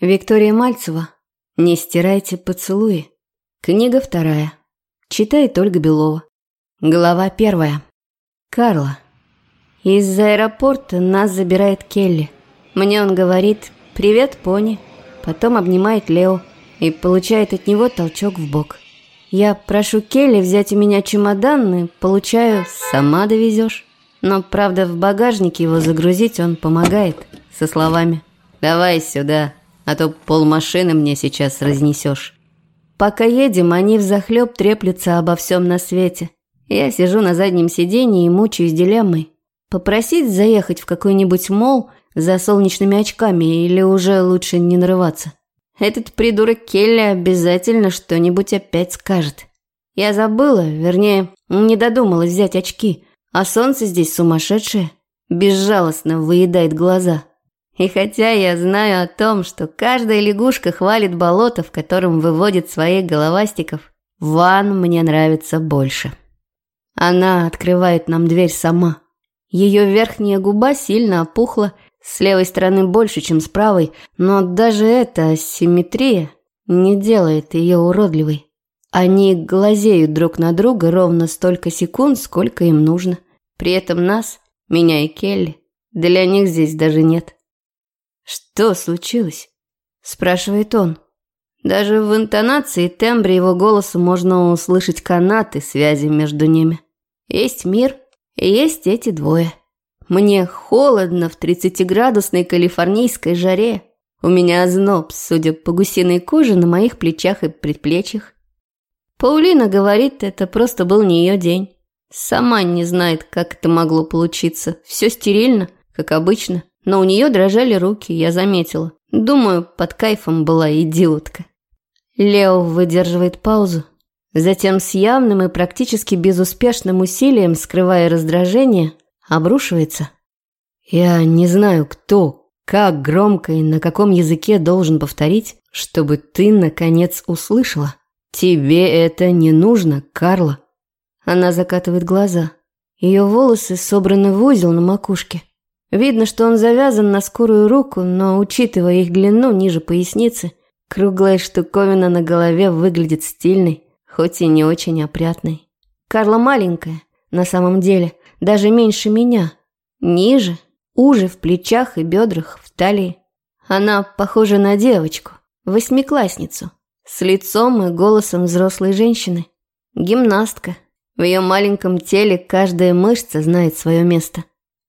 Виктория Мальцева. Не стирайте поцелуи. Книга вторая. Читает Ольга Белова. Глава первая. Карла. Из аэропорта нас забирает Келли. Мне он говорит «Привет, пони». Потом обнимает Лео и получает от него толчок в бок. Я прошу Келли взять у меня чемодан и получаю «Сама довезешь». Но, правда, в багажнике его загрузить он помогает со словами «Давай сюда, а то полмашины мне сейчас разнесешь. Пока едем, они взахлеб треплются обо всем на свете. Я сижу на заднем сиденье и мучаюсь дилеммой. Попросить заехать в какой-нибудь мол за солнечными очками или уже лучше не нарываться. Этот придурок Келли обязательно что-нибудь опять скажет. Я забыла, вернее, не додумалась взять очки, а солнце здесь сумасшедшее, безжалостно выедает глаза. И хотя я знаю о том, что каждая лягушка хвалит болото, в котором выводит своих головастиков, Ван мне нравится больше. Она открывает нам дверь сама. Ее верхняя губа сильно опухла, с левой стороны больше, чем с правой, но даже эта асимметрия не делает ее уродливой. Они глазеют друг на друга ровно столько секунд, сколько им нужно. При этом нас, меня и Келли, для них здесь даже нет. «Что случилось?» – спрашивает он. Даже в интонации и тембре его голоса можно услышать канаты связи между ними. Есть мир и есть эти двое. Мне холодно в 30-градусной калифорнийской жаре. У меня озноб, судя по гусиной коже на моих плечах и предплечьях. Паулина говорит, это просто был не ее день. Сама не знает, как это могло получиться. Все стерильно, как обычно но у нее дрожали руки, я заметила. Думаю, под кайфом была идиотка. Лео выдерживает паузу, затем с явным и практически безуспешным усилием, скрывая раздражение, обрушивается. Я не знаю, кто, как громко и на каком языке должен повторить, чтобы ты, наконец, услышала. Тебе это не нужно, Карла. Она закатывает глаза. Ее волосы собраны в узел на макушке. Видно, что он завязан на скорую руку, но, учитывая их длину ниже поясницы, круглая штуковина на голове выглядит стильной, хоть и не очень опрятной. Карла маленькая, на самом деле, даже меньше меня. Ниже, уже в плечах и бедрах, в талии. Она похожа на девочку, восьмиклассницу, с лицом и голосом взрослой женщины. Гимнастка. В ее маленьком теле каждая мышца знает свое место.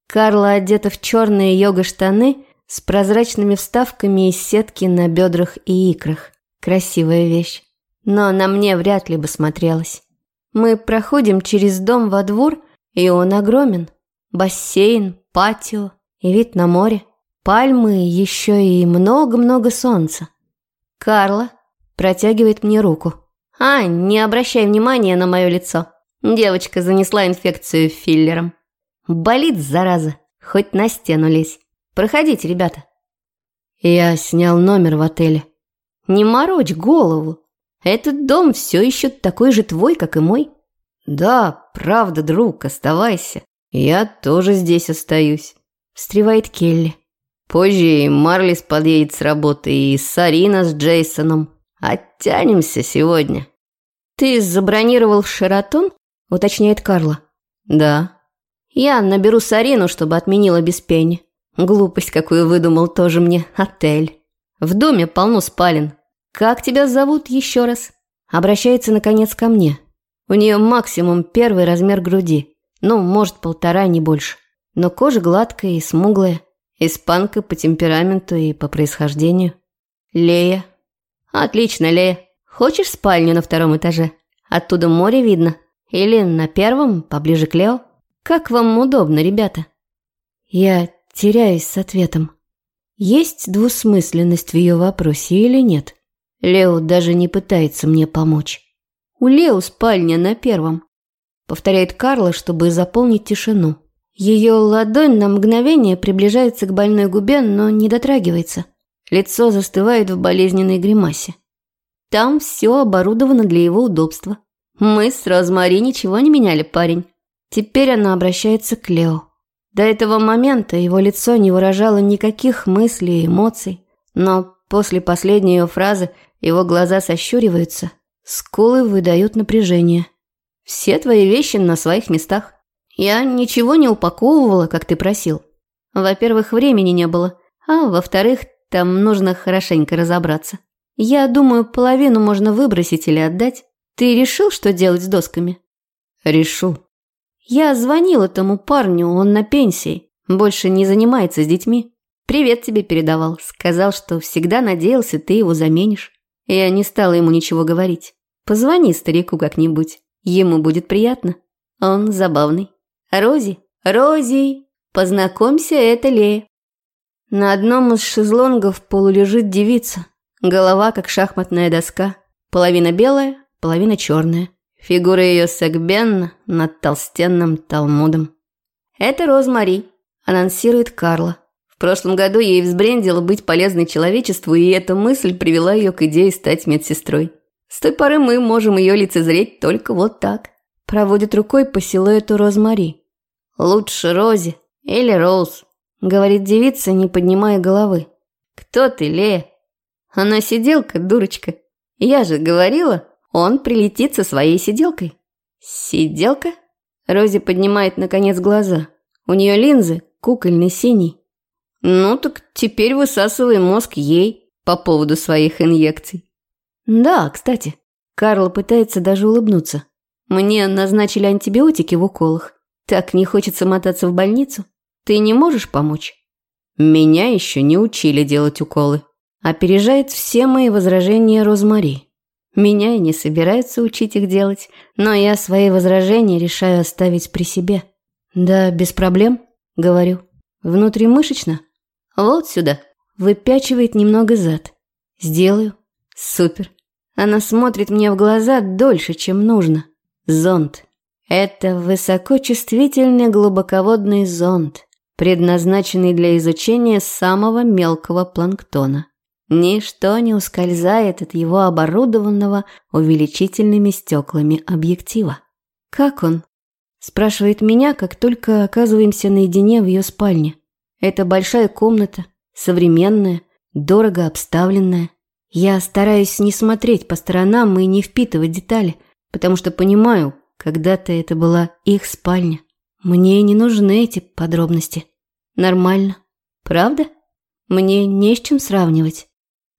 Карла одета в черные йога-штаны с прозрачными вставками из сетки на бедрах и икрах. Красивая вещь. Но на мне вряд ли бы смотрелась. Мы проходим через дом во двор, и он огромен. Бассейн, патио и вид на море. Пальмы, еще и много-много солнца. Карла протягивает мне руку. «А, не обращай внимания на мое лицо. Девочка занесла инфекцию филлером». Болит, зараза. Хоть на стену лезь. Проходите, ребята. Я снял номер в отеле. Не морочь голову. Этот дом все еще такой же твой, как и мой. Да, правда, друг, оставайся. Я тоже здесь остаюсь. Встревает Келли. Позже Марлис подъедет с работы, и Сарина с Джейсоном. Оттянемся сегодня. Ты забронировал в Шератон? Уточняет Карла. Да. Я наберу Сарину, чтобы отменила без пени. Глупость, какую выдумал тоже мне отель. В доме полно спален. Как тебя зовут еще раз? Обращается, наконец, ко мне. У нее максимум первый размер груди. Ну, может, полтора, не больше. Но кожа гладкая и смуглая. Испанка по темпераменту и по происхождению. Лея. Отлично, Лея. Хочешь спальню на втором этаже? Оттуда море видно. Или на первом, поближе к Лео? Как вам удобно, ребята? Я теряюсь с ответом. Есть двусмысленность в ее вопросе или нет? Лео даже не пытается мне помочь. У Лео спальня на первом. Повторяет Карла, чтобы заполнить тишину. Ее ладонь на мгновение приближается к больной губе, но не дотрагивается. Лицо застывает в болезненной гримасе. Там все оборудовано для его удобства. Мы с Розмари ничего не меняли, парень. Теперь она обращается к Лео. До этого момента его лицо не выражало никаких мыслей и эмоций. но после последней ее фразы его глаза сощуриваются, скулы выдают напряжение. «Все твои вещи на своих местах. Я ничего не упаковывала, как ты просил. Во-первых, времени не было, а во-вторых, там нужно хорошенько разобраться. Я думаю, половину можно выбросить или отдать. Ты решил, что делать с досками? Решу. Я звонил этому парню, он на пенсии, больше не занимается с детьми. Привет тебе передавал, сказал, что всегда надеялся, ты его заменишь. Я не стала ему ничего говорить. Позвони старику как-нибудь, ему будет приятно. Он забавный. Рози, Рози, познакомься, это Лея. На одном из шезлонгов полулежит девица. Голова, как шахматная доска. Половина белая, половина черная. Фигура ее сагбенна над толстенным талмудом. «Это Розмари», – анонсирует Карла. В прошлом году ей взбрендило быть полезной человечеству, и эта мысль привела ее к идее стать медсестрой. С той поры мы можем ее лицезреть только вот так. Проводит рукой по силуэту Розмари. «Лучше Рози или Роуз», – говорит девица, не поднимая головы. «Кто ты, Лея?» «Она сиделка, дурочка. Я же говорила, он прилетит со своей сиделкой». «Сиделка?» Рози поднимает, наконец, глаза. У нее линзы, кукольный синий. «Ну так теперь высасывай мозг ей по поводу своих инъекций». «Да, кстати». Карл пытается даже улыбнуться. «Мне назначили антибиотики в уколах. Так не хочется мотаться в больницу. Ты не можешь помочь?» «Меня еще не учили делать уколы». Опережает все мои возражения Розмари. Меня и не собираются учить их делать, но я свои возражения решаю оставить при себе. Да, без проблем, говорю. Внутримышечно? Вот сюда. Выпячивает немного зад. Сделаю. Супер. Она смотрит мне в глаза дольше, чем нужно. Зонд. Это высокочувствительный глубоководный зонд, предназначенный для изучения самого мелкого планктона. Ничто не ускользает от его оборудованного увеличительными стеклами объектива. «Как он?» – спрашивает меня, как только оказываемся наедине в ее спальне. Это большая комната, современная, дорого обставленная. Я стараюсь не смотреть по сторонам и не впитывать детали, потому что понимаю, когда-то это была их спальня. Мне не нужны эти подробности. Нормально. Правда? Мне не с чем сравнивать.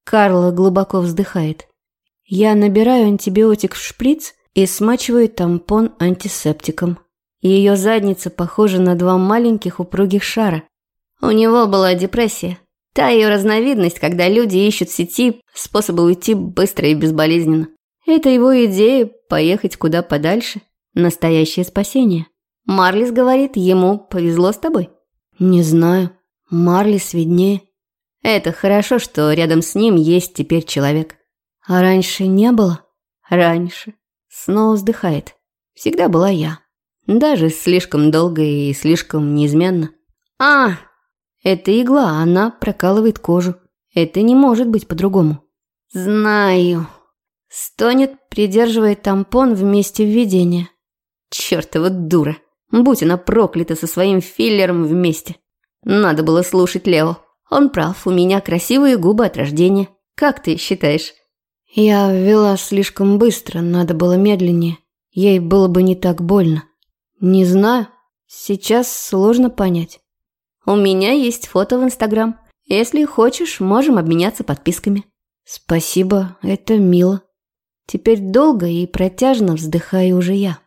Карла глубоко вздыхает. Я набираю антибиотик в шприц и смачиваю тампон антисептиком. Ее задница похожа на два маленьких упругих шара. У него была депрессия. Та ее разновидность, когда люди ищут в сети способы уйти быстро и безболезненно. Это его идея поехать куда подальше. Настоящее спасение. Марлис говорит, ему повезло с тобой. Не знаю. Марлис виднее. Это хорошо, что рядом с ним есть теперь человек. А раньше не было? Раньше. Снова вздыхает. Всегда была я. Даже слишком долго и слишком неизменно. А, это игла, она прокалывает кожу. Это не может быть по-другому. Знаю. Стонет, придерживая тампон в месте введения. Чёртова дура. Будь она проклята со своим филлером вместе. Надо было слушать Лео. Он прав, у меня красивые губы от рождения. Как ты считаешь? Я ввела слишком быстро, надо было медленнее. Ей было бы не так больно. Не знаю, сейчас сложно понять. У меня есть фото в Инстаграм. Если хочешь, можем обменяться подписками. Спасибо, это мило. Теперь долго и протяжно вздыхаю уже я.